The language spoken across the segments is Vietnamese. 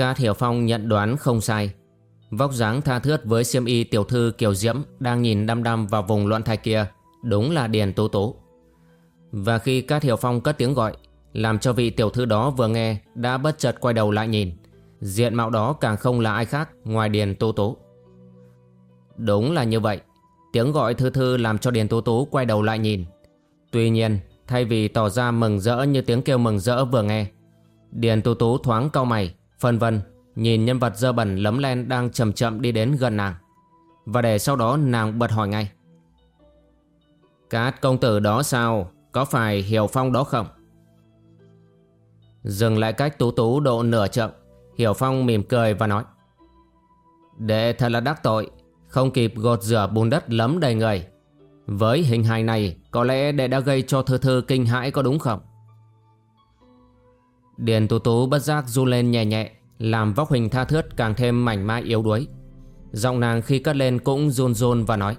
Ca Thiểu Phong nhận đoán không sai. Vóc dáng tha thướt với xiêm y tiểu thư Kiều Diễm đang nhìn đăm đăm vào vùng loạn thạch kia, đúng là Điền Tố Tố. Và khi Ca Thiểu Phong cất tiếng gọi, làm cho vị tiểu thư đó vừa nghe đã bất chợt quay đầu lại nhìn. Diện mạo đó càng không là ai khác ngoài Điền Tố Tố. Đúng là như vậy, tiếng gọi thư thư làm cho Điền Tố Tố quay đầu lại nhìn. Tuy nhiên, thay vì tỏ ra mừng rỡ như tiếng kêu mừng rỡ vừa nghe, Điền Tố Tố thoáng cau mày, Phân vân, Nhìn nhân vật dơ bẩn lấm len đang chậm chậm đi đến gần nàng. Và để sau đó nàng bật hỏi ngay. Cát công tử đó sao? Có phải Hiểu Phong đó không? Dừng lại cách tú tú độ nửa chậm Hiểu Phong mỉm cười và nói. Đệ thật là đắc tội, Không kịp gột rửa bùn đất lấm đầy người. Với hình hài này, Có lẽ đệ đã gây cho thư thư kinh hãi có đúng không? Điền tú tú bất giác du lên nhẹ nhẹ Làm vóc hình tha thướt càng thêm mảnh mai yếu đuối. Giọng nàng khi cất lên cũng run run và nói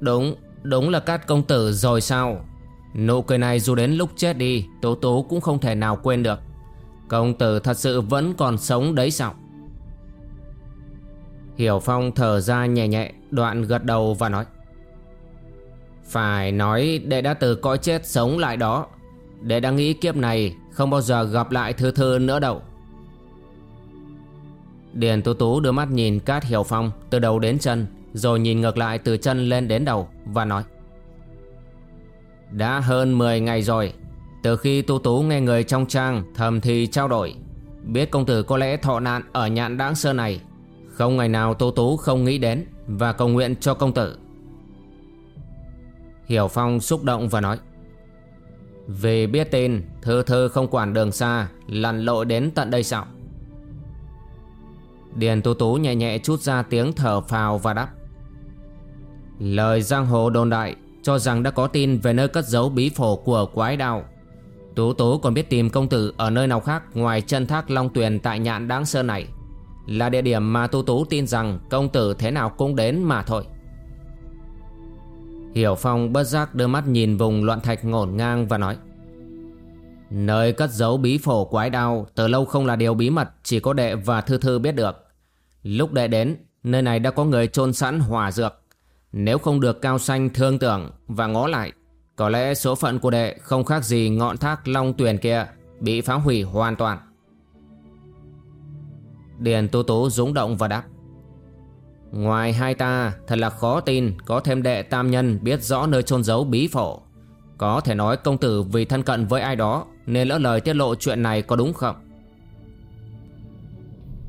Đúng, đúng là cát công tử rồi sao? Nụ cười này dù đến lúc chết đi Tố tố cũng không thể nào quên được. Công tử thật sự vẫn còn sống đấy sao? Hiểu Phong thở ra nhẹ nhẹ Đoạn gật đầu và nói Phải nói đệ đã từ cõi chết sống lại đó. Đệ đã nghĩ kiếp này, không bao giờ gặp lại Thư Thư nữa đâu. Điền Tú Tú đưa mắt nhìn Cát Hiểu Phong từ đầu đến chân, Rồi nhìn ngược lại từ chân lên đến đầu và nói, Đã hơn 10 ngày rồi. Từ khi Tú Tú nghe người trong trang thầm thì trao đổi, Biết công tử có lẽ thọ nạn ở nhạn đáng sơ này. Không ngày nào Tú Tú không nghĩ đến Và cầu nguyện cho công tử. Hiểu Phong xúc động và nói vì biết tin Thư Thư không quản đường xa, Lặn lội đến tận đây sao? Điền Tú Tú nhẹ nhẹ chút ra tiếng thở phào và đáp. Lời giang hồ đồn đại Cho rằng đã có tin về nơi cất giấu bí phổ của quái đạo Tú Tú còn biết tìm công tử Ở nơi nào khác ngoài chân thác Long Tuyền Tại nhạn đáng sơn này. Là địa điểm mà Tú Tú tin rằng Công tử thế nào cũng đến mà thôi. Hiểu Phong bất giác đưa mắt nhìn vùng loạn thạch ngổn ngang và nói Nơi cất giấu bí phổ quái đao từ lâu không là điều bí mật chỉ có đệ và thư thư biết được. Lúc đệ đến, nơi này đã có người chôn sẵn hỏa dược. Nếu không được cao xanh thương tưởng và ngó lại, có lẽ số phận của đệ không khác gì ngọn thác long tuyền kia bị phá hủy hoàn toàn. Điền Tú Tú rúng động và đáp. Ngoài hai ta, Thật là khó tin Có thêm đệ tam nhân biết rõ nơi chôn giấu bí phổ. Có thể nói công tử vì thân cận với ai đó Nên lỡ lời tiết lộ chuyện này có đúng không?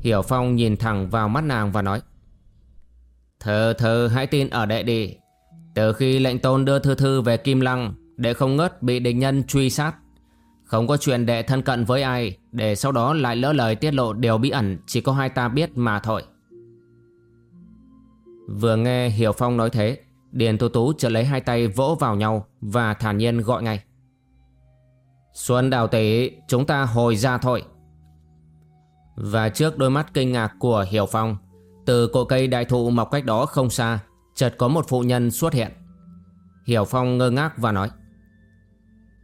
Hiểu Phong nhìn thẳng vào mắt nàng và nói Thơ thơ hãy tin ở đệ đi. Từ khi lệnh tôn đưa thư thư về Kim Lăng Đệ không ngớt bị địch nhân truy sát, Không có chuyện đệ thân cận với ai Để sau đó lại lỡ lời tiết lộ điều bí ẩn Chỉ có hai ta biết mà thôi. Vừa nghe Hiểu Phong nói thế, Điền Tú Tú chợt lấy hai tay vỗ vào nhau Và thản nhiên gọi ngay. Xuân đào tỷ Chúng ta hồi ra thôi. Và trước đôi mắt kinh ngạc của Hiểu Phong, Từ cổ cây đại thụ mọc cách đó không xa, Chợt có một phụ nhân xuất hiện. Hiểu Phong ngơ ngác và nói,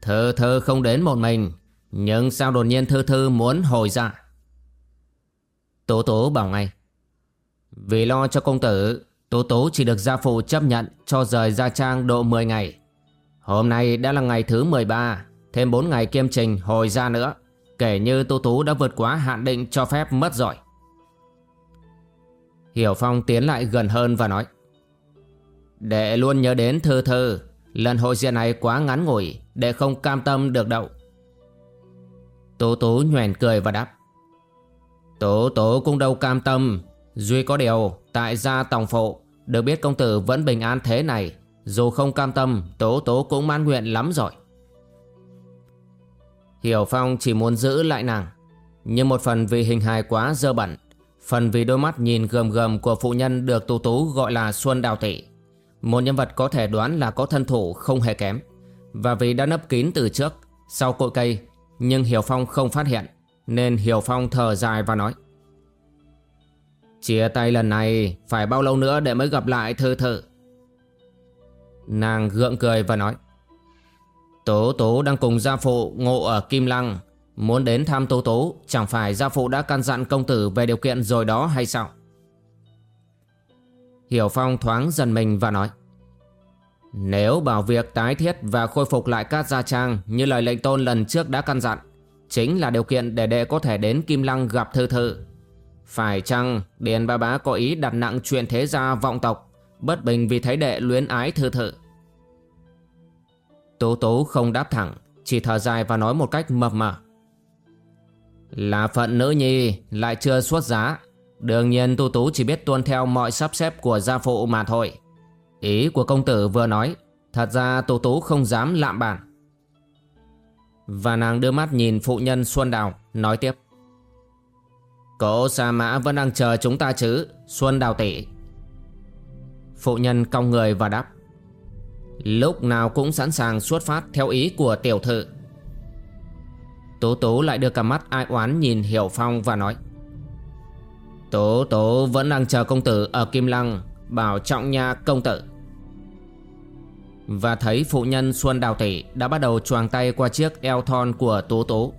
Thơ thơ không đến một mình, Nhưng sao đột nhiên thư thư muốn hồi ra? Tố tố bảo ngay, Vì lo cho công tử Tố tố chỉ được gia phụ chấp nhận cho rời Gia Trang độ 10 ngày. Hôm nay đã là ngày thứ 13, thêm 4 ngày kiêm trình hồi ra nữa. Kể như Tố Tú đã vượt quá hạn định cho phép mất rồi. Hiểu Phong tiến lại gần hơn và nói Đệ luôn nhớ đến thư thư Lần hội diện này quá ngắn ngủi Đệ không cam tâm được đậu Tố tố nhoèn cười và đáp Tố tố cũng đâu cam tâm Duy có điều, Tại gia tòng phụ, Được biết công tử vẫn bình an thế này. Dù không cam tâm, Tố tố cũng mãn nguyện lắm rồi. Hiểu Phong chỉ muốn giữ lại nàng, Nhưng một phần vì hình hài quá dơ bẩn, Phần vì đôi mắt nhìn gầm gầm của phụ nhân được Tú Tú gọi là Xuân Đào Tỷ Một nhân vật có thể đoán là có thân thủ không hề kém, Và vì đã nấp kín từ trước, Sau cội cây, Nhưng Hiểu Phong không phát hiện, Nên Hiểu Phong thở dài và nói. Chia tay lần này, Phải bao lâu nữa để mới gặp lại thư thự Nàng gượng cười và nói, Tố Tố đang cùng gia phụ ngộ ở Kim Lăng. Muốn đến thăm Tố Tố, Chẳng phải gia phụ đã căn dặn công tử về điều kiện rồi đó hay sao? Hiểu Phong thoáng dần mình và nói, Nếu bảo việc tái thiết và khôi phục lại các gia trang Như lời lệnh tôn lần trước đã căn dặn, Chính là điều kiện để đệ có thể đến Kim Lăng gặp thư Thơ. Phải chăng Điền ba bá có ý đặt nặng chuyện thế gia vọng tộc, Bất bình vì thấy đệ luyến ái thư thự Tố tố không đáp thẳng, Chỉ thở dài và nói một cách mập mờ Là phận nữ nhi, Lại chưa xuất giá. Đương nhiên tu tú chỉ biết tuân theo mọi sắp xếp của gia phụ mà thôi. Ý của công tử vừa nói, Thật ra tu tú không dám lạm bản. Và nàng đưa mắt nhìn phụ nhân Xuân Đào, Nói tiếp. Cậu Sa Mã vẫn đang chờ chúng ta chứ, Xuân Đào tỷ Phụ nhân cong người và đáp. Lúc nào cũng sẵn sàng xuất phát theo ý của tiểu thự Tố tố lại đưa cả mắt ai oán nhìn Hiểu Phong và nói. Tố tố vẫn đang chờ công tử ở Kim Lăng, Bảo trọng nha công tử. Và thấy phụ nhân Xuân Đào Tỷ đã bắt đầu choàng tay qua chiếc eo thon của Tố Tố.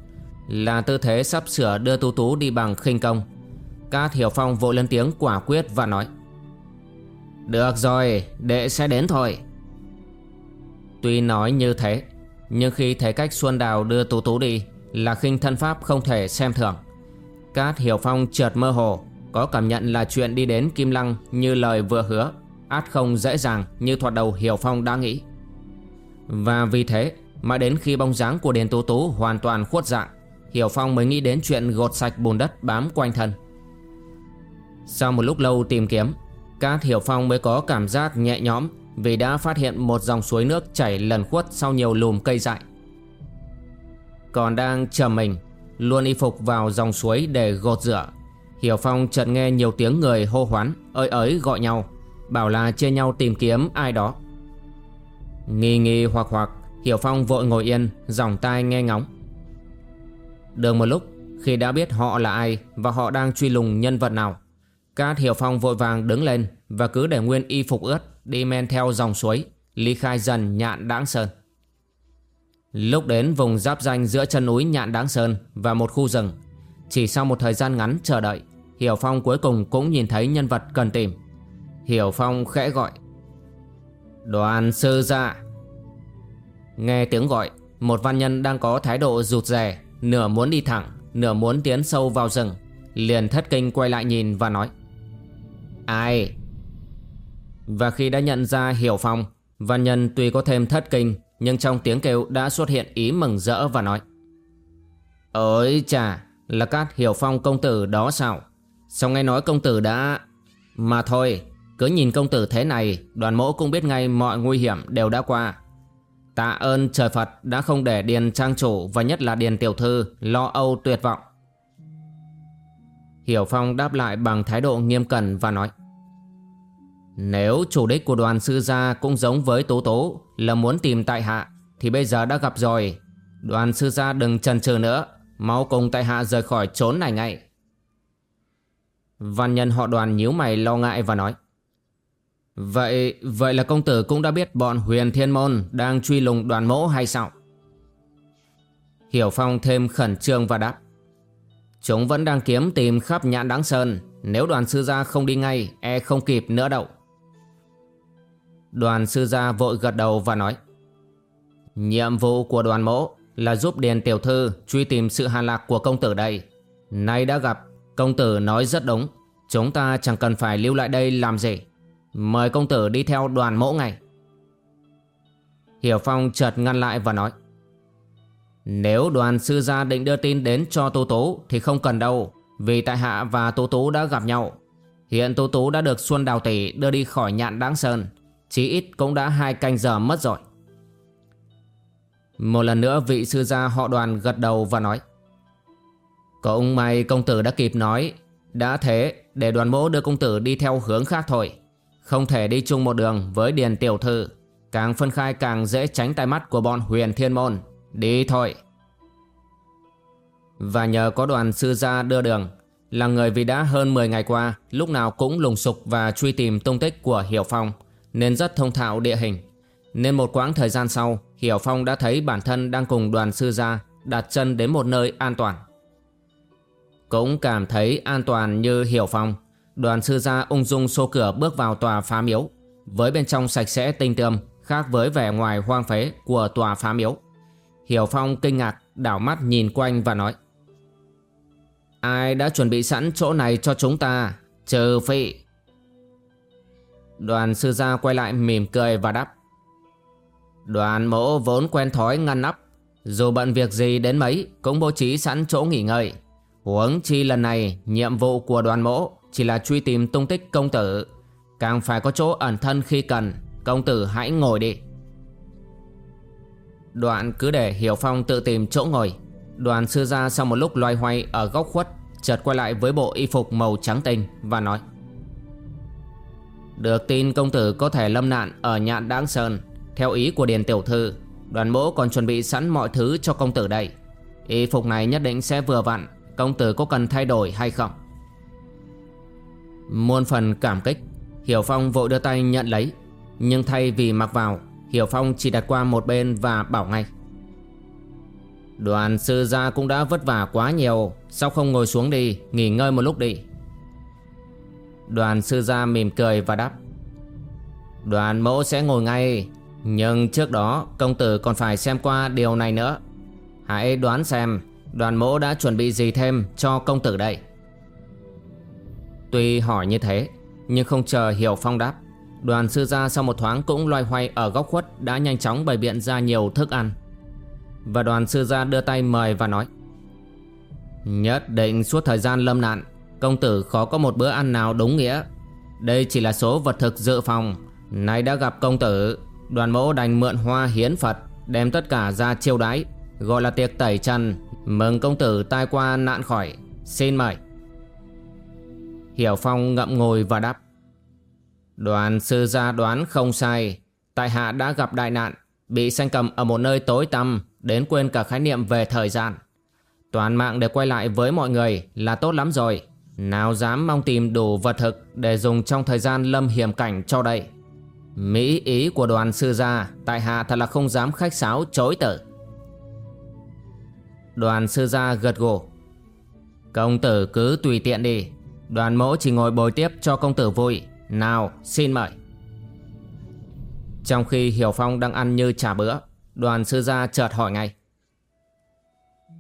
Là tư thế sắp sửa đưa Tú Tú đi bằng khinh công. Cát Hiểu Phong vội lên tiếng quả quyết và nói Được rồi, đệ sẽ đến thôi. Tuy nói như thế Nhưng khi thấy cách Xuân Đào đưa Tú Tú đi Là khinh thân pháp không thể xem thường. Cát Hiểu Phong chợt mơ hồ Có cảm nhận là chuyện đi đến Kim Lăng Như lời vừa hứa Át không dễ dàng như thoạt đầu Hiểu Phong đã nghĩ. Và vì thế Mà đến khi bóng dáng của đền Tú Tú hoàn toàn khuất dạng Hiểu Phong mới nghĩ đến chuyện gột sạch bùn đất bám quanh thân. Sau một lúc lâu tìm kiếm, Cát Hiểu Phong mới có cảm giác nhẹ nhõm vì đã phát hiện một dòng suối nước chảy lần khuất sau nhiều lùm cây dại. Còn đang chờ mình, Luôn y phục vào dòng suối để gột rửa, Hiểu Phong chợt nghe nhiều tiếng người hô hoán, ơi ới gọi nhau, Bảo là chia nhau tìm kiếm ai đó. Nghi nghi hoặc hoặc, Hiểu Phong vội ngồi yên Dòng tai nghe ngóng. Được một lúc Khi đã biết họ là ai Và họ đang truy lùng nhân vật nào Cát Hiểu Phong vội vàng đứng lên Và cứ để nguyên y phục ướt đi men theo dòng suối, ly khai dần nhạn đáng sơn. Lúc đến vùng giáp danh giữa chân núi nhạn đáng sơn và một khu rừng, chỉ sau một thời gian ngắn chờ đợi, Hiểu Phong cuối cùng cũng nhìn thấy nhân vật cần tìm. Hiểu Phong khẽ gọi. Đoàn sư ra Nghe tiếng gọi, một văn nhân đang có thái độ rụt rè, nửa muốn đi thẳng, nửa muốn tiến sâu vào rừng, liền thất kinh quay lại nhìn và nói. Ai? Và khi đã nhận ra Hiểu Phong Văn nhân tuy có thêm thất kinh Nhưng trong tiếng kêu đã xuất hiện ý mừng rỡ và nói Ôi chà Là cát Hiểu Phong công tử đó sao Sao nghe nói công tử đã Mà thôi Cứ nhìn công tử thế này Đoàn mẫu cũng biết ngay mọi nguy hiểm đều đã qua Tạ ơn trời Phật đã không để Điền Trang Chủ Và nhất là Điền Tiểu Thư lo âu tuyệt vọng Hiểu Phong đáp lại bằng thái độ nghiêm cẩn và nói nếu chủ đích của đoàn sư gia cũng giống với Tố Tố là muốn tìm tại hạ thì bây giờ đã gặp rồi. Đoàn sư gia đừng chần chừ nữa, mau cùng tại hạ rời khỏi trốn này ngay. Văn nhân họ đoàn nhíu mày lo ngại và nói. Vậy, vậy là công tử cũng đã biết bọn huyền thiên môn đang truy lùng đoàn mẫu hay sao? Hiểu Phong thêm khẩn trương và đáp. Chúng vẫn đang kiếm tìm khắp nhãn đáng sơn Nếu đoàn sư gia không đi ngay E không kịp nữa đâu Đoàn sư gia vội gật đầu và nói Nhiệm vụ của đoàn mẫu là giúp Điền Tiểu Thư truy tìm sự hàn lạc của công tử đây. Nay đã gặp, công tử nói rất đúng. Chúng ta chẳng cần phải lưu lại đây làm gì. Mời công tử đi theo đoàn mẫu ngày. Hiểu Phong chợt ngăn lại và nói, Nếu đoàn sư gia định đưa tin đến cho Tô Tú Thì không cần đâu, Vì tại hạ và Tô Tú đã gặp nhau. Hiện Tô Tú đã được Xuân Đào Tỷ đưa đi khỏi nhạn đáng sơn, Chí ít cũng đã hai canh giờ mất rồi. Một lần nữa vị sư gia họ đoàn gật đầu và nói, Cũng may công tử đã kịp nói, Đã thế, để đoàn mỗ đưa công tử đi theo hướng khác thôi. Không thể đi chung một đường với Điền Tiểu Thư. Càng phân khai càng dễ tránh tay mắt của bọn huyền thiên môn. Đi thôi. Và nhờ có đoàn sư gia đưa đường, Là người vì đã hơn 10 ngày qua, Lúc nào cũng lùng sục và truy tìm tung tích của Hiểu Phong, Nên rất thông thạo địa hình. Nên một quãng thời gian sau, Hiểu Phong đã thấy bản thân đang cùng đoàn sư gia Đặt chân đến một nơi an toàn. Cũng cảm thấy an toàn như Hiểu Phong. Đoàn sư gia ung dung xô cửa bước vào tòa phá miếu. Với bên trong sạch sẽ tinh tươm, Khác với vẻ ngoài hoang phế của tòa phá miếu. Hiểu Phong kinh ngạc, đảo mắt nhìn quanh và nói, Ai đã chuẩn bị sẵn chỗ này cho chúng ta? Trừ phi. Đoàn sư gia quay lại mỉm cười và đáp, Đoàn mẫu vốn quen thói ngăn nắp. Dù bận việc gì đến mấy, Cũng bố trí sẵn chỗ nghỉ ngơi. Huống chi lần này, Nhiệm vụ của đoàn mẫu chỉ là truy tìm tung tích công tử. Càng phải có chỗ ẩn thân khi cần, Công tử hãy ngồi đi. Đoạn cứ để Hiểu Phong tự tìm chỗ ngồi. Đoàn sư ra sau một lúc loay hoay ở góc khuất, Chợt quay lại với bộ y phục màu trắng tinh Và nói, Được tin công tử có thể lâm nạn ở nhạn đáng sơn. Theo ý của Điền Tiểu Thư, Đoàn mỗ còn chuẩn bị sẵn mọi thứ cho công tử đây. Y phục này nhất định sẽ vừa vặn. Công tử có cần thay đổi hay không? Muôn phần cảm kích, Hiểu Phong vội đưa tay nhận lấy. Nhưng thay vì mặc vào, Hiểu Phong chỉ đặt qua một bên và bảo ngay. Đoàn sư gia cũng đã vất vả quá nhiều, Sao không ngồi xuống đi, Nghỉ ngơi một lúc đi? Đoàn sư gia mỉm cười và đáp. Đoàn mẫu sẽ ngồi ngay, Nhưng trước đó công tử còn phải xem qua điều này nữa. Hãy đoán xem, Đoàn mẫu đã chuẩn bị gì thêm cho công tử đây? Tuy hỏi như thế, Nhưng không chờ Hiểu Phong đáp. Đoàn sư gia sau một thoáng cũng loay hoay ở góc khuất đã nhanh chóng bày biện ra nhiều thức ăn. Và đoàn sư gia đưa tay mời và nói, Nhất định suốt thời gian lâm nạn, Công tử khó có một bữa ăn nào đúng nghĩa. Đây chỉ là số vật thực dự phòng. Nay đã gặp công tử, Đoàn mẫu đành mượn hoa hiến Phật, Đem tất cả ra chiêu đái, Gọi là tiệc tẩy trần, Mừng công tử tai qua nạn khỏi. Xin mời. Hiểu Phong ngậm ngồi và đáp. Đoàn sư gia đoán không sai. Tại hạ đã gặp đại nạn, Bị sanh cầm ở một nơi tối tăm, Đến quên cả khái niệm về thời gian. Toàn mạng để quay lại với mọi người Là tốt lắm rồi. Nào dám mong tìm đủ vật thực Để dùng trong thời gian lâm hiểm cảnh cho đây Mỹ ý của đoàn sư gia, Tại hạ thật là không dám khách sáo chối tử Đoàn sư gia gật gù. Công tử cứ tùy tiện đi. Đoàn mẫu chỉ ngồi bồi tiếp cho công tử vui. Nào, xin mời. Trong khi Hiểu Phong đang ăn như trả bữa, Đoàn sư gia chợt hỏi ngay.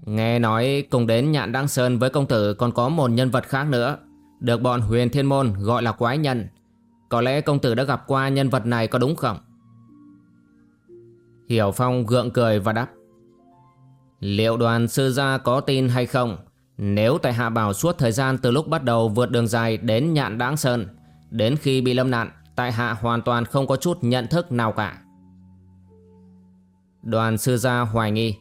Nghe nói cùng đến nhạn Đăng Sơn với công tử còn có một nhân vật khác nữa, Được bọn huyền thiên môn gọi là quái nhân. Có lẽ công tử đã gặp qua nhân vật này có đúng không? Hiểu Phong gượng cười và đáp. Liệu đoàn sư gia có tin hay không? Nếu tại hạ bảo suốt thời gian từ lúc bắt đầu vượt đường dài đến nhạn đáng sơn, Đến khi bị lâm nạn, Tại hạ hoàn toàn không có chút nhận thức nào cả. Đoàn sư gia hoài nghi.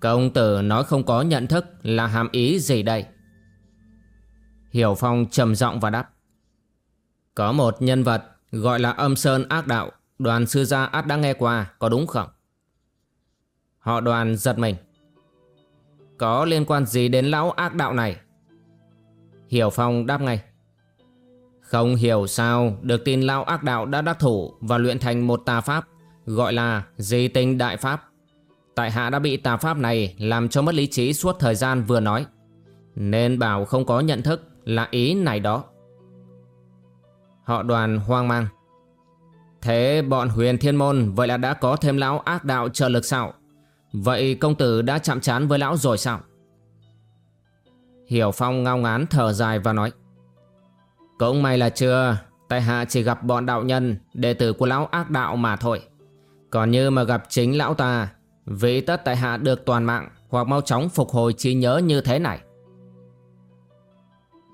Công tử nói không có nhận thức Là hàm ý gì đây? Hiểu Phong trầm giọng và đáp. Có một nhân vật Gọi là âm sơn ác đạo, Đoàn sư gia át đã nghe qua, Có đúng không? Họ đoàn giật mình. Có liên quan gì đến lão ác đạo này Hiểu Phong đáp ngay không hiểu sao được tin lão ác đạo đã đắc thủ và luyện thành một tà pháp, gọi là di tinh đại pháp. Tại hạ đã bị tà pháp này làm cho mất lý trí suốt thời gian vừa nói. Nên bảo không có nhận thức là ý này đó. Họ đoàn hoang mang. Thế bọn huyền thiên môn vậy là đã có thêm lão ác đạo trợ lực sao? Vậy công tử đã chạm chán với lão rồi sao? Hiểu Phong ngao ngán thở dài và nói. Cũng may là chưa tại hạ chỉ gặp bọn đạo nhân, Đệ tử của lão ác đạo mà thôi Còn như mà gặp chính lão ta, Vị tất tại hạ được toàn mạng, Hoặc mau chóng phục hồi trí nhớ như thế này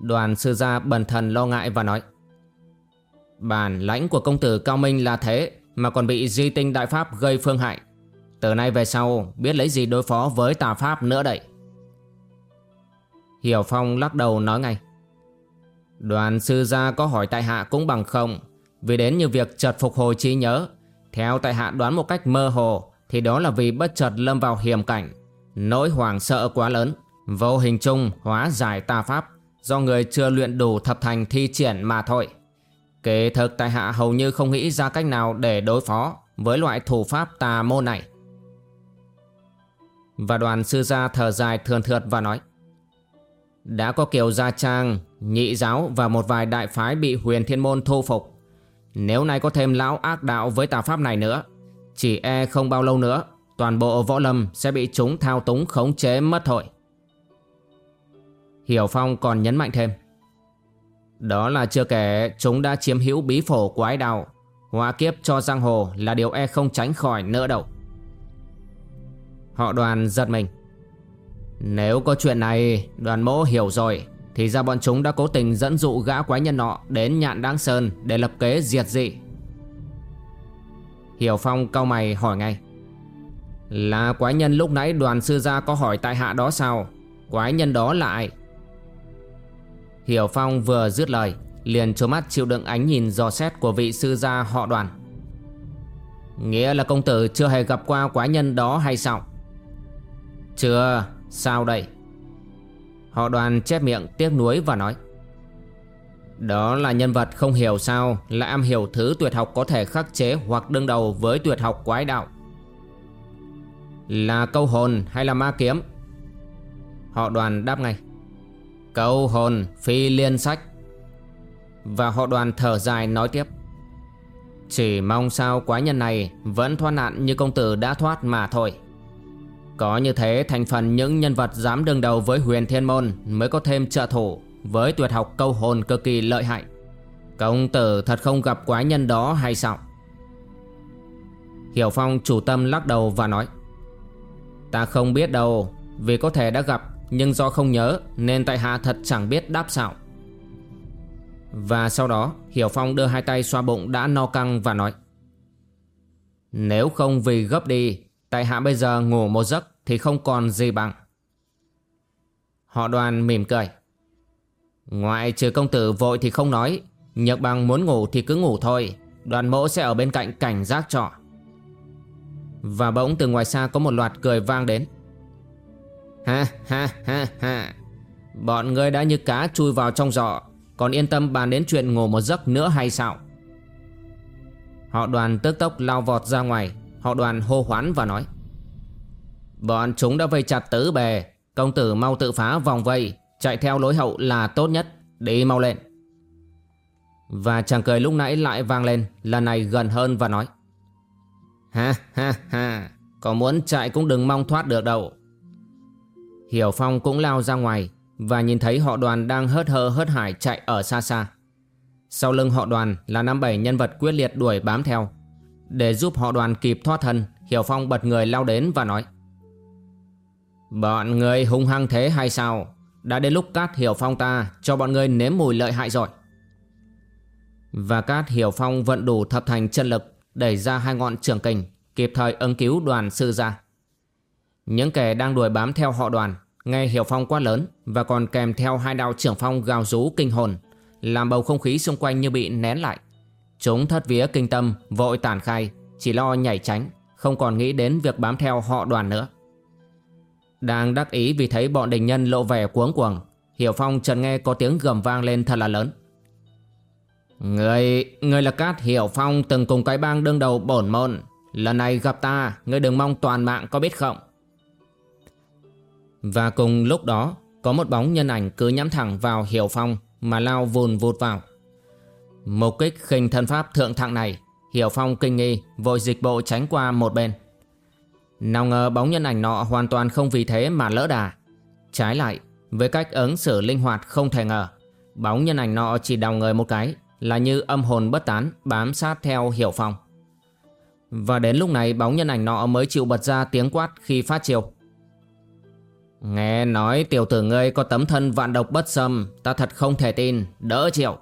Đoàn sư gia bần thần lo ngại và nói, Bản lãnh của công tử Cao Minh là thế, Mà còn bị di tinh đại pháp gây phương hại từ nay về sau, Biết lấy gì đối phó với tà pháp nữa đây. Hiểu Phong lắc đầu nói ngay. Đoàn sư gia có hỏi tại hạ cũng bằng không. Vì đến như việc chợt phục hồi trí nhớ, Theo tại hạ đoán một cách mơ hồ, Thì đó là vì bất chợt lâm vào hiểm cảnh. Nỗi hoảng sợ quá lớn, Vô hình chung hóa giải tà pháp, Do người chưa luyện đủ thập thành thi triển mà thôi. Kể thực tại hạ hầu như không nghĩ ra cách nào để đối phó Với loại thủ pháp tà môn này. Và đoàn sư gia thở dài thường thượt và nói đã có Kiều Gia Trang, Nhị Giáo và một vài đại phái bị huyền thiên môn thu phục. Nếu nay có thêm lão ác đạo với tà pháp này nữa, chỉ e không bao lâu nữa, toàn bộ võ lâm sẽ bị chúng thao túng khống chế mất thôi. Hiểu Phong còn nhấn mạnh thêm. Đó là chưa kể chúng đã chiếm hữu bí phổ quái đạo, hóa kiếp cho giang hồ là điều e không tránh khỏi nữa đâu. Họ đoàn giật mình. Nếu có chuyện này, đoàn mỗ hiểu rồi, Thì ra bọn chúng đã cố tình dẫn dụ gã quái nhân nọ Đến nhạn đáng sơn để lập kế diệt dị. Hiểu Phong cau mày hỏi ngay. Là quái nhân lúc nãy đoàn sư gia có hỏi tại hạ đó sao? Quái nhân đó là ai? Hiểu Phong vừa dứt lời, Liền trố mắt chịu đựng ánh nhìn dò xét của vị sư gia họ đoàn. Nghĩa là công tử chưa hề gặp qua quái nhân đó hay sao? Chưa, Sao đây? Họ đoàn chép miệng tiếc nuối và nói, Đó là nhân vật không hiểu sao Lại am hiểu thứ tuyệt học có thể khắc chế Hoặc đương đầu với tuyệt học quái đạo. Là câu hồn hay là ma kiếm? Họ đoàn đáp ngay, Câu hồn phi liên sách. Và họ đoàn thở dài nói tiếp, Chỉ mong sao quái nhân này Vẫn thoát nạn như công tử đã thoát mà thôi có như thế, thành phần những nhân vật dám đương đầu với huyền thiên môn mới có thêm trợ thủ với tuyệt học câu hồn cực kỳ lợi hại. Công tử thật không gặp quái nhân đó hay sao? Hiểu Phong chủ tâm lắc đầu và nói, Ta không biết đâu, Vì có thể đã gặp, Nhưng do không nhớ, Nên tại hạ thật chẳng biết đáp sao Và sau đó, Hiểu Phong đưa hai tay xoa bụng đã no căng và nói, Nếu không vì gấp đi, Tại hạ bây giờ ngủ một giấc thì không còn gì bằng. Họ đoàn mỉm cười. Ngoại trừ công tử vội thì không nói. Nhược bằng muốn ngủ thì cứ ngủ thôi. Đoàn mẫu sẽ ở bên cạnh cảnh giác trọ. Và bỗng từ ngoài xa có một loạt cười vang đến. Ha ha ha ha. Bọn ngươi đã như cá chui vào trong giỏ. Còn yên tâm bàn đến chuyện ngủ một giấc nữa hay sao? Họ đoàn tức tốc lao vọt ra ngoài, Họ đoàn hô hoán và nói Bọn chúng đã vây chặt tứ bề Công tử mau tự phá vòng vây, Chạy theo lối hậu là tốt nhất. Đi mau lên. Và chàng cười lúc nãy lại vang lên, Lần này gần hơn và nói. Ha ha ha, Có muốn chạy cũng đừng mong thoát được đâu. Hiểu Phong cũng lao ra ngoài Và nhìn thấy họ đoàn đang hớt hơ hớt hải chạy ở xa xa. Sau lưng họ đoàn là năm bảy nhân vật quyết liệt đuổi bám theo. Để giúp họ đoàn kịp thoát thân, Hiểu Phong bật người lao đến và nói. Bọn người hung hăng thế hay sao? Đã đến lúc Cát Hiểu Phong ta Cho bọn người nếm mùi lợi hại rồi. Và Cát Hiểu Phong vận đủ thập thành chân lực Đẩy ra hai ngọn trường kình, Kịp thời ứng cứu đoàn sư ra Những kẻ đang đuổi bám theo họ đoàn, Nghe Hiểu Phong quá lớn Và còn kèm theo hai đạo trưởng phong gào rú kinh hồn, Làm bầu không khí xung quanh như bị nén lại. Chúng thất vía kinh tâm, vội tản khai, Chỉ lo nhảy tránh, Không còn nghĩ đến việc bám theo họ đoàn nữa. Đang đắc ý vì thấy bọn đình nhân lộ vẻ cuống cuồng. Hiểu Phong chợt nghe có tiếng gầm vang lên thật là lớn. Người, người là Cát Hiểu Phong từng cùng cái bang đương đầu bổn môn. Lần này gặp ta, người đừng mong toàn mạng có biết không? Và cùng lúc đó Có một bóng nhân ảnh cứ nhắm thẳng vào Hiểu Phong Mà lao vùn vụt vào. Mục kích khinh thân pháp thượng thặng này Hiểu Phong kinh nghi Vội dịch bộ tránh qua một bên. Nào ngờ bóng nhân ảnh nọ hoàn toàn không vì thế mà lỡ đà Trái lại Với cách ứng xử linh hoạt không thể ngờ Bóng nhân ảnh nọ chỉ đào người một cái là như âm hồn bất tán bám sát theo Hiểu Phong. Và đến lúc này bóng nhân ảnh nọ mới chịu bật ra tiếng quát khi phát chiều. Nghe nói tiểu tử ngươi có tấm thân vạn độc bất xâm, ta thật không thể tin, đỡ chịu.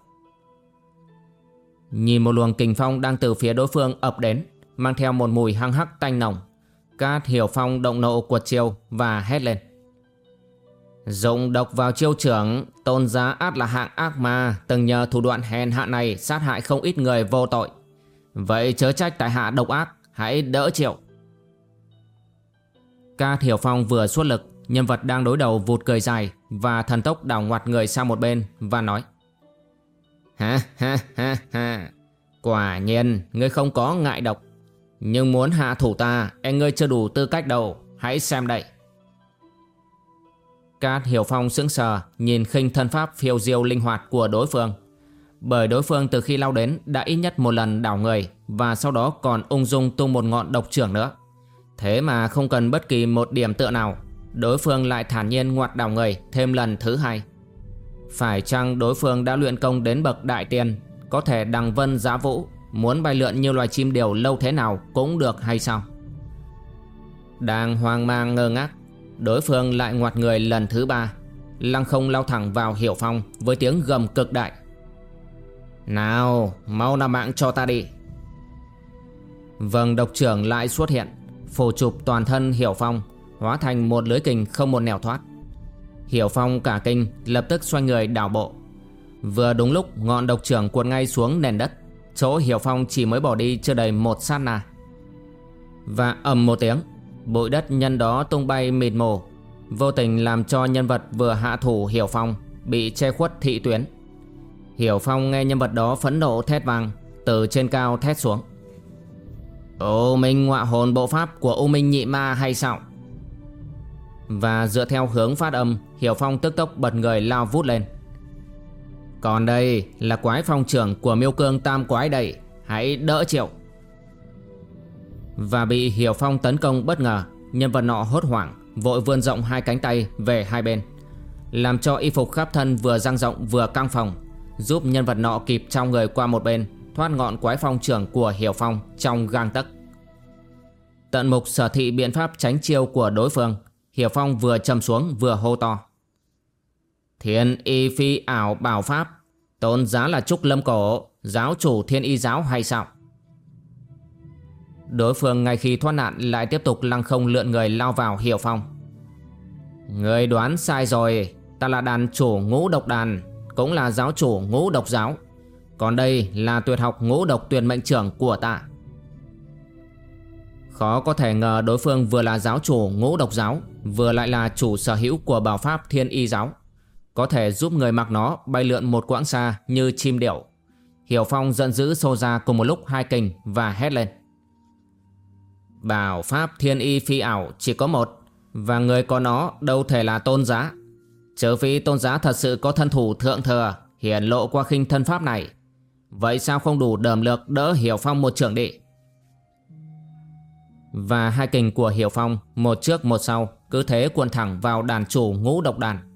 Nhìn một luồng kình phong đang từ phía đối phương ập đến, mang theo một mùi hăng hắc tanh nồng. Cát hiểu phong động nộ cuột chiêu và hét lên. dùng độc vào chiêu trưởng, tôn giá át là hạng ác ma, từng nhờ thủ đoạn hèn hạ này sát hại không ít người vô tội. Vậy chớ trách tại hạ độc ác, hãy đỡ chịu. Ca Thiểu Phong vừa xuất lực, nhân vật đang đối đầu vụt cười dài và thần tốc đảo ngoặt người sang một bên và nói. Ha ha ha ha, quả nhiên ngươi không có ngại độc. Nhưng muốn hạ thủ ta, em ngươi chưa đủ tư cách đâu, hãy xem đây. Cát Hiểu Phong sững sờ nhìn khinh thân pháp phiêu diêu linh hoạt của đối phương. Bởi đối phương từ khi lao đến đã ít nhất một lần đảo người và sau đó còn ung dung tung một ngọn độc trưởng nữa. Thế mà không cần bất kỳ một điểm tựa nào, đối phương lại thản nhiên ngoặt đảo người thêm lần thứ hai. Phải chăng đối phương đã luyện công đến bậc đại tiên, có thể đằng vân giá vũ, muốn bay lượn như loài chim đều lâu thế nào cũng được hay sao? Đang hoang mang ngơ ngác, Đối phương lại ngoặt người lần thứ ba. Lăng không lao thẳng vào Hiểu Phong Với tiếng gầm cực đại. Nào mau nằm mạng cho ta đi. Vâng độc trưởng lại xuất hiện Phổ chụp toàn thân Hiểu Phong Hóa thành một lưới kình không một nẻo thoát. Hiểu Phong cả kinh Lập tức xoay người đảo bộ. Vừa đúng lúc ngọn độc trưởng cuột ngay xuống nền đất. Chỗ Hiểu Phong chỉ mới bỏ đi chưa đầy một sát na. Và ầm một tiếng, Bụi đất nhân đó tung bay mịt mù, Vô tình làm cho nhân vật vừa hạ thủ Hiểu Phong Bị che khuất thị tuyến. Hiểu Phong nghe nhân vật đó phẫn nộ thét vang, Từ trên cao thét xuống. Ô Minh, ngọa hồn bộ pháp của U Minh nhị ma hay sao? Và dựa theo hướng phát âm, Hiểu Phong tức tốc bật người lao vút lên. Còn đây là quái phong trưởng của miêu cương tam quái đầy Hãy đỡ chịu. Và bị Hiểu Phong tấn công bất ngờ, Nhân vật nọ hốt hoảng, Vội vươn rộng hai cánh tay về hai bên, Làm cho y phục khắp thân vừa dang rộng vừa căng phòng, Giúp nhân vật nọ kịp trong người qua một bên, Thoát ngọn quái phong trưởng của Hiểu Phong trong gang tấc. Tận mục sở thị biện pháp tránh chiêu của đối phương, Hiểu Phong vừa trầm xuống vừa hô to. Thiên y phi ảo bảo pháp, Tôn giá là Trúc Lâm Cổ, Giáo chủ thiên y giáo hay sao? Đối phương ngay khi thoát nạn lại tiếp tục lăng không lượn người lao vào Hiểu Phong. Người đoán sai rồi, Ta là đàn chủ ngũ độc đàn, Cũng là giáo chủ ngũ độc giáo. Còn đây là tuyệt học ngũ độc tuyển mệnh trưởng của ta. Khó có thể ngờ đối phương vừa là giáo chủ ngũ độc giáo, Vừa lại là chủ sở hữu của bảo pháp thiên y giáo. Có thể giúp người mặc nó bay lượn một quãng xa như chim điệu Hiểu Phong giận dữ xô ra cùng một lúc hai kình và hét lên. Bảo pháp thiên y phi ảo chỉ có một, Và người có nó đâu thể là tôn giá. Trừ phi tôn giá thật sự có thân thủ thượng thừa, Hiển lộ qua khinh thân pháp này. Vậy sao không đủ đờm lược đỡ Hiểu Phong một trưởng đệ Và hai kình của Hiểu Phong, Một trước một sau, Cứ thế cuộn thẳng vào đàn chủ ngũ độc đàn.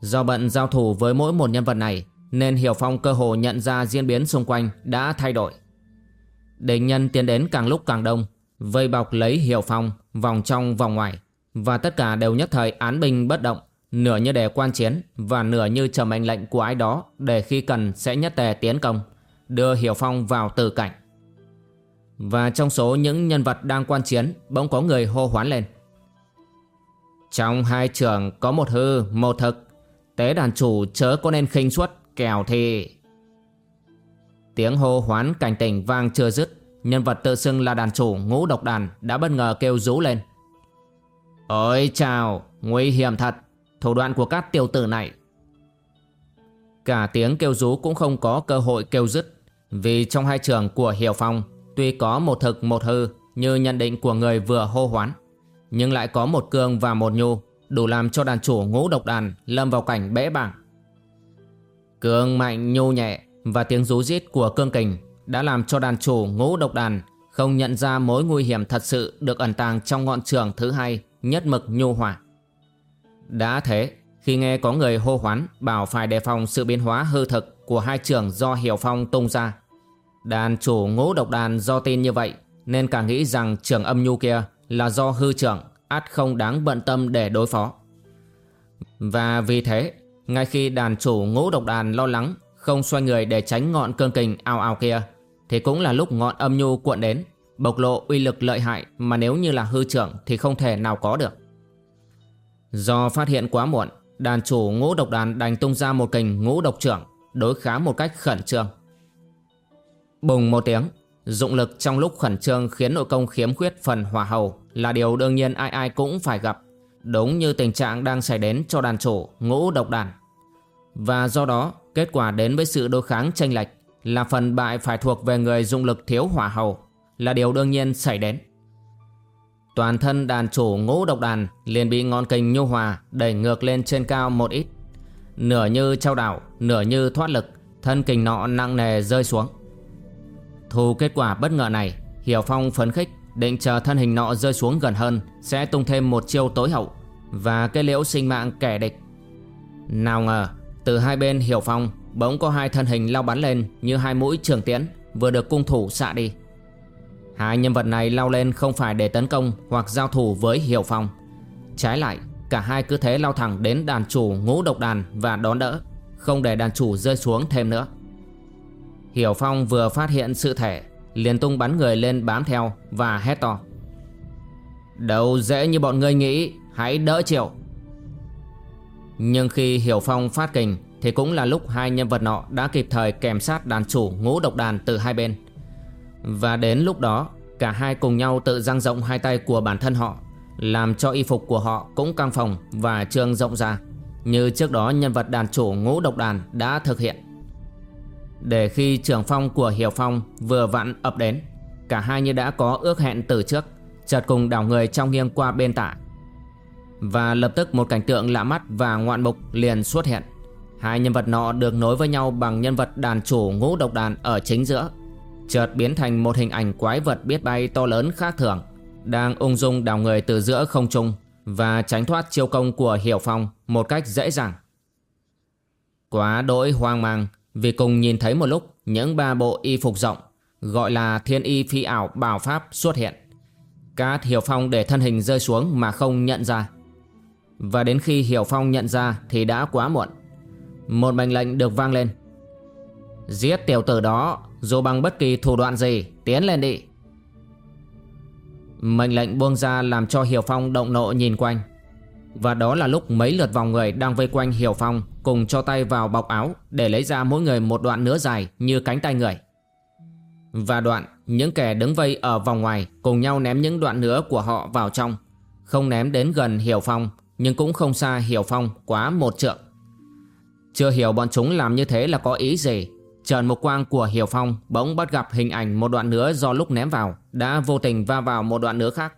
Do bận giao thủ với mỗi một nhân vật này, Nên Hiểu Phong cơ hồ nhận ra diễn biến xung quanh đã thay đổi. Địch nhân tiến đến càng lúc càng đông, Vây bọc lấy Hiểu Phong Vòng trong vòng ngoài, Và tất cả đều nhất thời án binh bất động, Nửa như để quan chiến Và nửa như chờ mệnh lệnh của ai đó Để khi cần sẽ nhất tề tiến công, Đưa Hiểu Phong vào tử cảnh. Và trong số những nhân vật đang quan chiến, Bỗng có người hô hoán lên. Trong hai trường có một hư, một thực. Tế đàn chủ chớ có nên khinh suất Kèo thì Tiếng hô hoán cảnh tỉnh vang chưa dứt Nhân vật tự xưng là đàn chủ ngũ độc đàn đã bất ngờ kêu rú lên. Ôi chào, nguy hiểm thật, thủ đoạn của các tiểu tử này. Cả tiếng kêu rú cũng không có cơ hội kêu dứt, vì trong hai trường của Hiểu Phong tuy có một thực một hư như nhận định của người vừa hô hoán, nhưng lại có một cương và một nhu đủ làm cho đàn chủ ngũ độc đàn lâm vào cảnh bẽ bảng. Cương mạnh nhô nhẹ và tiếng rú rít của cương kình đã làm cho đàn chủ ngũ độc đàn không nhận ra mối nguy hiểm thật sự được ẩn tàng trong ngọn trường thứ hai nhất mực nhu hòa. Đã thế, khi nghe có người hô hoán bảo phải đề phòng sự biến hóa hư thực của hai trường do Hiểu Phong tung ra. Đàn chủ ngũ độc đàn do tin như vậy nên càng nghĩ rằng trường âm nhu kia là do hư trưởng, át không đáng bận tâm để đối phó. Và vì thế, ngay khi đàn chủ ngũ độc đàn lo lắng không xoay người để tránh ngọn cơn kình ao ao kia, thì cũng là lúc ngọn âm nhu cuộn đến, bộc lộ uy lực lợi hại mà nếu như là hư trưởng thì không thể nào có được. Do phát hiện quá muộn, đàn chủ ngũ độc đàn đành tung ra một kình ngũ độc trưởng, đối khá một cách khẩn trương. Bùng một tiếng, dụng lực trong lúc khẩn trương khiến nội công khiếm khuyết phần hỏa hầu là điều đương nhiên ai ai cũng phải gặp, đúng như tình trạng đang xảy đến cho đàn chủ ngũ độc đàn. Và do đó, kết quả đến với sự đối kháng tranh lệch là phần bại phải thuộc về người dụng lực thiếu hỏa hầu, là điều đương nhiên xảy đến. Toàn thân đàn chủ ngũ độc đàn liền bị ngọn kình nhu hòa đẩy ngược lên trên cao một ít. Nửa như trao đảo, nửa như thoát lực, thân kình nọ nặng nề rơi xuống. Thu kết quả bất ngờ này, Hiểu Phong phấn khích, định chờ thân hình nọ rơi xuống gần hơn, sẽ tung thêm một chiêu tối hậu và cây liễu sinh mạng kẻ địch. Nào ngờ, từ hai bên Hiểu Phong bỗng có hai thân hình lao bắn lên như hai mũi trường tiễn vừa được cung thủ xạ đi. Hai nhân vật này lao lên không phải để tấn công hoặc giao thủ với Hiểu Phong. Trái lại, cả hai cứ thế lao thẳng đến đàn chủ ngũ độc đàn và đón đỡ, không để đàn chủ rơi xuống thêm nữa. Hiểu Phong vừa phát hiện sự thể, liền tung bắn người lên bám theo và hét to. Đâu dễ như bọn ngươi nghĩ, hãy đỡ chịu. Nhưng khi Hiểu Phong phát kình thì cũng là lúc hai nhân vật nọ đã kịp thời kèm sát đàn chủ ngũ độc đàn từ hai bên. Và đến lúc đó Cả hai cùng nhau tự dang rộng hai tay của bản thân họ Làm cho y phục của họ cũng căng phòng và trương rộng ra Như trước đó nhân vật đàn chủ ngũ độc đàn đã thực hiện để khi trưởng phong của Hiểu Phong vừa vặn ập đến Cả hai như đã có ước hẹn từ trước Chợt cùng đảo người trong nghiêng qua bên tả Và lập tức một cảnh tượng lạ mắt và ngoạn mục liền xuất hiện Hai nhân vật nọ được nối với nhau bằng nhân vật đàn chủ ngũ độc đàn ở chính giữa chợt biến thành một hình ảnh quái vật biết bay to lớn khác thường, đang ung dung đào người từ giữa không trung và tránh thoát chiêu công của Hiểu Phong một cách dễ dàng. Quá đỗi hoang mang vì cùng nhìn thấy một lúc, những ba bộ y phục rộng, gọi là thiên y phi ảo bảo pháp xuất hiện. Cát Hiểu Phong để thân hình rơi xuống mà không nhận ra. Và đến khi Hiểu Phong nhận ra thì đã quá muộn. Một mệnh lệnh được vang lên. Giết tiểu tử đó, dù bằng bất kỳ thủ đoạn gì, Tiến lên đi Mệnh lệnh buông ra làm cho Hiểu Phong động nộ nhìn quanh Và đó là lúc mấy lượt vòng người đang vây quanh Hiểu Phong Cùng cho tay vào bọc áo Để lấy ra mỗi người một đoạn nứa dài như cánh tay người. Và đoạn những kẻ đứng vây ở vòng ngoài Cùng nhau ném những đoạn nứa của họ vào trong. Không ném đến gần Hiểu Phong Nhưng cũng không xa Hiểu Phong quá một trượng. Chưa hiểu bọn chúng làm như thế là có ý gì. Trần một quang của Hiểu Phong bỗng bắt gặp hình ảnh một đoạn nữa do lúc ném vào đã vô tình va vào một đoạn nữa khác,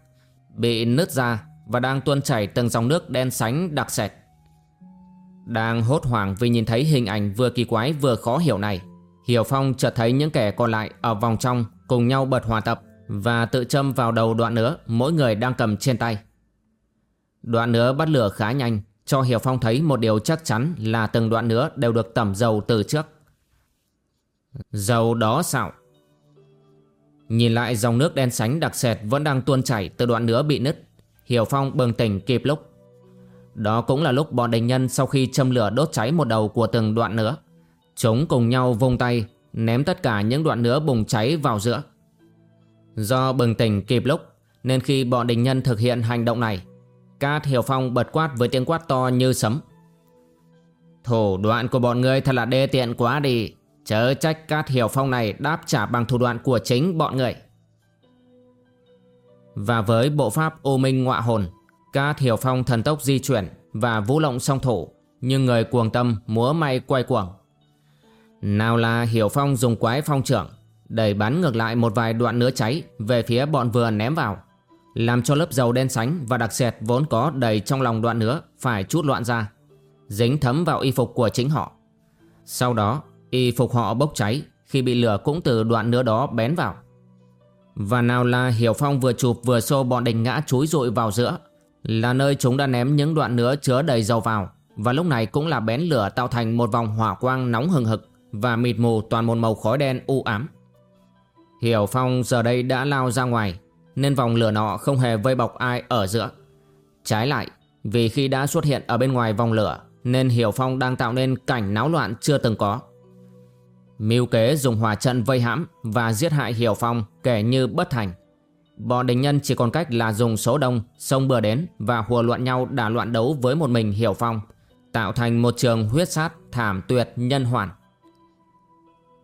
bị nứt ra và đang tuôn chảy từng dòng nước đen sánh đặc sệt. Đang hốt hoảng vì nhìn thấy hình ảnh vừa kỳ quái vừa khó hiểu này, Hiểu Phong chợt thấy những kẻ còn lại ở vòng trong cùng nhau bật hòa tập và tự châm vào đầu đoạn nữa mỗi người đang cầm trên tay. Đoạn nữa bắt lửa khá nhanh, cho Hiểu Phong thấy một điều chắc chắn là từng đoạn nữa đều được tẩm dầu từ trước. Dầu đó xạo Nhìn lại dòng nước đen sánh đặc sệt vẫn đang tuôn chảy từ đoạn nữa bị nứt Hiểu Phong bừng tỉnh kịp lúc đó cũng là lúc bọn địch nhân sau khi châm lửa đốt cháy một đầu của từng đoạn nữa. Chúng cùng nhau vung tay Ném tất cả những đoạn nữa bùng cháy vào giữa. Do bừng tỉnh kịp lúc Nên khi bọn địch nhân thực hiện hành động này Cát Hiểu Phong bật quát với tiếng quát to như sấm. Thủ đoạn của bọn người thật là đê tiện quá đi. Chớ trách Cát Hiểu Phong này đáp trả bằng thủ đoạn của chính bọn người. Và với bộ pháp ô minh ngọa hồn, Ca Hiểu Phong thần tốc di chuyển và vũ lộng song thủ, nhưng người cuồng tâm múa may quay cuồng. Nào là Hiểu Phong dùng quái phong trưởng, đẩy bắn ngược lại một vài đoạn nữa cháy về phía bọn vừa ném vào, làm cho lớp dầu đen sánh và đặc sệt vốn có đầy trong lòng đoạn nữa phải chút loạn ra, dính thấm vào y phục của chính họ. Sau đó Y phục họ bốc cháy Khi bị lửa cũng từ đoạn nữa đó bén vào Và nào là Hiểu Phong vừa chụp vừa xô bọn địch ngã chúi rụi vào giữa là nơi chúng đã ném những đoạn nữa chứa đầy dầu vào Và lúc này cũng là bén lửa tạo thành một vòng hỏa quang nóng hừng hực và mịt mù toàn một màu khói đen u ám. Hiểu Phong giờ đây đã lao ra ngoài nên vòng lửa nọ không hề vây bọc ai ở giữa. Trái lại, vì khi đã xuất hiện ở bên ngoài vòng lửa nên Hiểu Phong đang tạo nên cảnh náo loạn chưa từng có. Mưu kế dùng hỏa trận vây hãm và giết hại Hiểu Phong kể như bất thành. Bọn địch nhân chỉ còn cách là dùng số đông xông bừa đến và hùa loạn nhau đả loạn đấu với một mình Hiểu Phong, tạo thành một trường huyết sát thảm tuyệt nhân hoàn.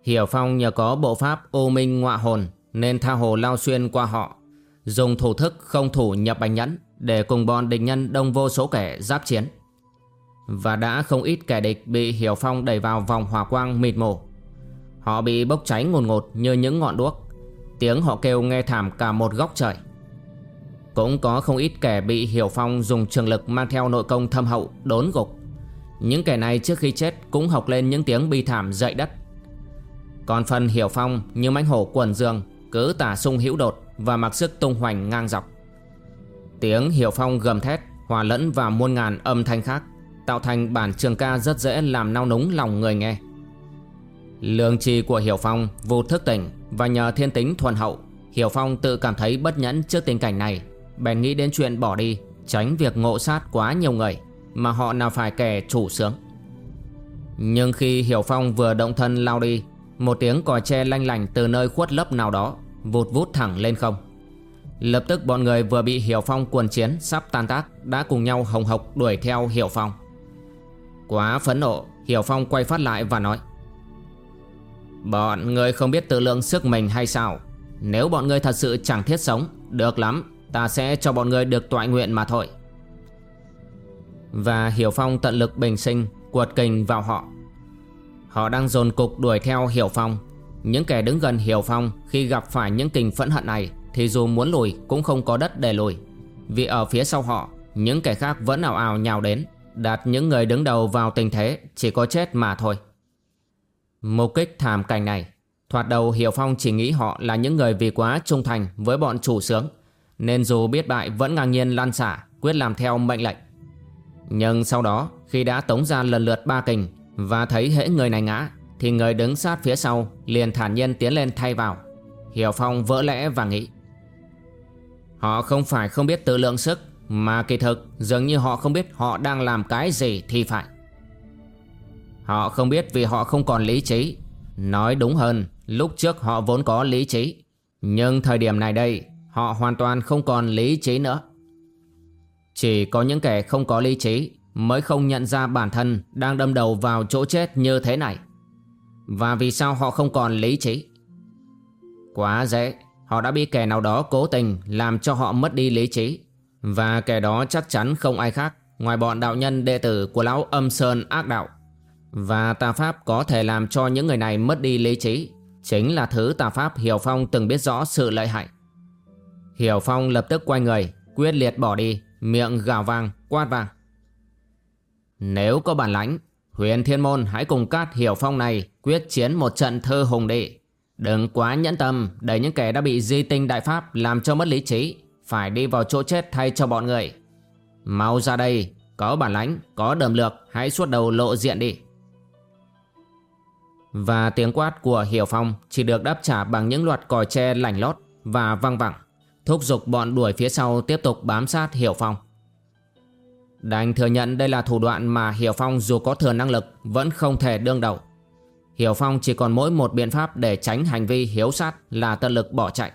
Hiểu Phong nhờ có bộ pháp ô minh ngọa hồn nên tha hồ lao xuyên qua họ, dùng thủ thức không thủ nhập bánh nhẫn để cùng bọn địch nhân đông vô số kẻ giáp chiến. Và đã không ít kẻ địch bị Hiểu Phong đẩy vào vòng hỏa quang mịt mù. Họ bị bốc cháy ngột ngột như những ngọn đuốc Tiếng họ kêu nghe thảm cả một góc trời. Cũng có không ít kẻ bị Hiểu Phong dùng trường lực mang theo nội công thâm hậu đốn gục. Những kẻ này trước khi chết cũng học lên những tiếng bi thảm dậy đất. Còn phần Hiểu Phong như mãnh hổ quần dương, Cứ tả sung hữu đột và mặc sức tung hoành ngang dọc. Tiếng Hiểu Phong gầm thét, hòa lẫn vào muôn ngàn âm thanh khác, Tạo thành bản trường ca rất dễ làm nao núng lòng người nghe. Lương trì của Hiểu Phong vô thức tỉnh và nhờ thiên tính thuần hậu, Hiểu Phong tự cảm thấy bất nhẫn trước tình cảnh này. Bèn nghĩ đến chuyện bỏ đi, Tránh việc ngộ sát quá nhiều người Mà họ nào phải kẻ chủ sướng. Nhưng khi Hiểu Phong vừa động thân lao đi, Một tiếng còi tre lanh lành từ nơi khuất lấp nào đó Vụt vút thẳng lên không. Lập tức bọn người vừa bị Hiểu Phong quần chiến, sắp tan tác, Đã cùng nhau hồng hộc đuổi theo Hiểu Phong. Quá phẫn nộ, Hiểu Phong quay phát lại và nói Bọn người không biết tự lượng sức mình hay sao? Nếu bọn người thật sự chẳng thiết sống, Được lắm, Ta sẽ cho bọn người được tọa nguyện mà thôi. Và Hiểu Phong tận lực bình sinh Quật kình vào họ. Họ đang dồn cục đuổi theo Hiểu Phong. Những kẻ đứng gần Hiểu Phong Khi gặp phải những kình phẫn hận này Thì dù muốn lùi cũng không có đất để lùi. Vì ở phía sau họ, Những kẻ khác vẫn ảo ảo nhào đến, Đặt những người đứng đầu vào tình thế, Chỉ có chết mà thôi. Mục kích thảm cảnh này, Thoạt đầu Hiểu Phong chỉ nghĩ họ là những người vì quá trung thành với bọn chủ sướng, Nên dù biết bại vẫn ngang nhiên lan xả, Quyết làm theo mệnh lệnh. Nhưng sau đó, khi đã tống ra lần lượt ba kình Và thấy hễ người này ngã, Thì người đứng sát phía sau liền thản nhiên tiến lên thay vào. Hiểu Phong vỡ lẽ và nghĩ, Họ không phải không biết tự lượng sức, Mà kỳ thực dường như họ không biết họ đang làm cái gì thì phải. Họ không biết vì họ không còn lý trí. Nói đúng hơn, Lúc trước họ vốn có lý trí. Nhưng thời điểm này đây, Họ hoàn toàn không còn lý trí nữa. Chỉ có những kẻ không có lý trí Mới không nhận ra bản thân Đang đâm đầu vào chỗ chết như thế này. Và vì sao họ không còn lý trí? Quá dễ, Họ đã bị kẻ nào đó cố tình Làm cho họ mất đi lý trí. Và kẻ đó chắc chắn không ai khác Ngoài bọn đạo nhân đệ tử của lão âm sơn ác đạo và tà pháp có thể làm cho những người này mất đi lý trí. Chính là thứ tà pháp Hiểu Phong từng biết rõ sự lợi hại. Hiểu Phong lập tức quay người Quyết liệt bỏ đi Miệng gào vang quát vang. Nếu có bản lãnh Huyền Thiên Môn hãy cùng cát Hiểu Phong này Quyết chiến một trận thơ hùng đệ Đừng quá nhẫn tâm Để những kẻ đã bị di tinh đại pháp Làm cho mất lý trí Phải đi vào chỗ chết thay cho bọn người. Mau ra đây Có bản lãnh, có đầm lược Hãy suốt đầu lộ diện đi và tiếng quát của Hiểu Phong chỉ được đáp trả bằng những loạt còi tre lảnh lót và văng vẳng, thúc giục bọn đuổi phía sau tiếp tục bám sát Hiểu Phong. Đành thừa nhận đây là thủ đoạn mà Hiểu Phong dù có thừa năng lực vẫn không thể đương đầu. Hiểu Phong chỉ còn mỗi một biện pháp để tránh hành vi hiếu sát là tận lực bỏ chạy.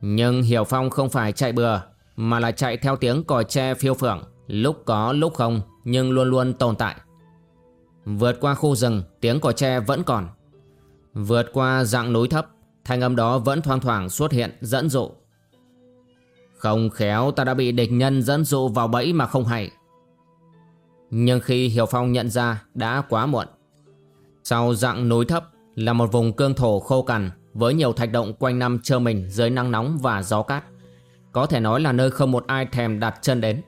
Nhưng Hiểu Phong không phải chạy bừa mà là chạy theo tiếng còi tre phiêu phưởng, lúc có lúc không nhưng luôn luôn tồn tại. Vượt qua khu rừng, tiếng cỏ tre vẫn còn. Vượt qua dạng núi thấp, Thanh âm đó vẫn thoang thoảng xuất hiện, dẫn dụ. Không khéo ta đã bị địch nhân dẫn dụ vào bẫy mà không hay. Nhưng khi Hiểu Phong nhận ra đã quá muộn. Sau dạng núi thấp là một vùng cương thổ khô cằn Với nhiều thạch động quanh năm trơ mình dưới nắng nóng và gió cát. Có thể nói là nơi không một ai thèm đặt chân đến.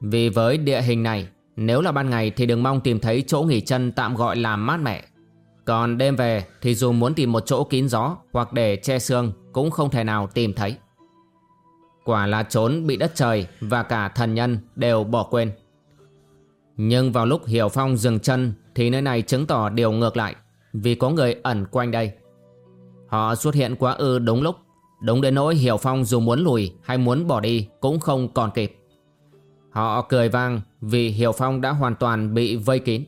Vì với địa hình này nếu là ban ngày thì đừng mong tìm thấy chỗ nghỉ chân tạm gọi là mát mẻ. Còn đêm về thì dù muốn tìm một chỗ kín gió hoặc để che sương cũng không thể nào tìm thấy. Quả là trốn bị đất trời và cả thần nhân đều bỏ quên. Nhưng vào lúc Hiểu Phong dừng chân thì nơi này chứng tỏ điều ngược lại vì có người ẩn quanh đây. Họ xuất hiện quá ư đúng lúc, đúng đến nỗi Hiểu Phong dù muốn lùi hay muốn bỏ đi cũng không còn kịp. Họ cười vang vì Hiểu Phong đã hoàn toàn bị vây kín.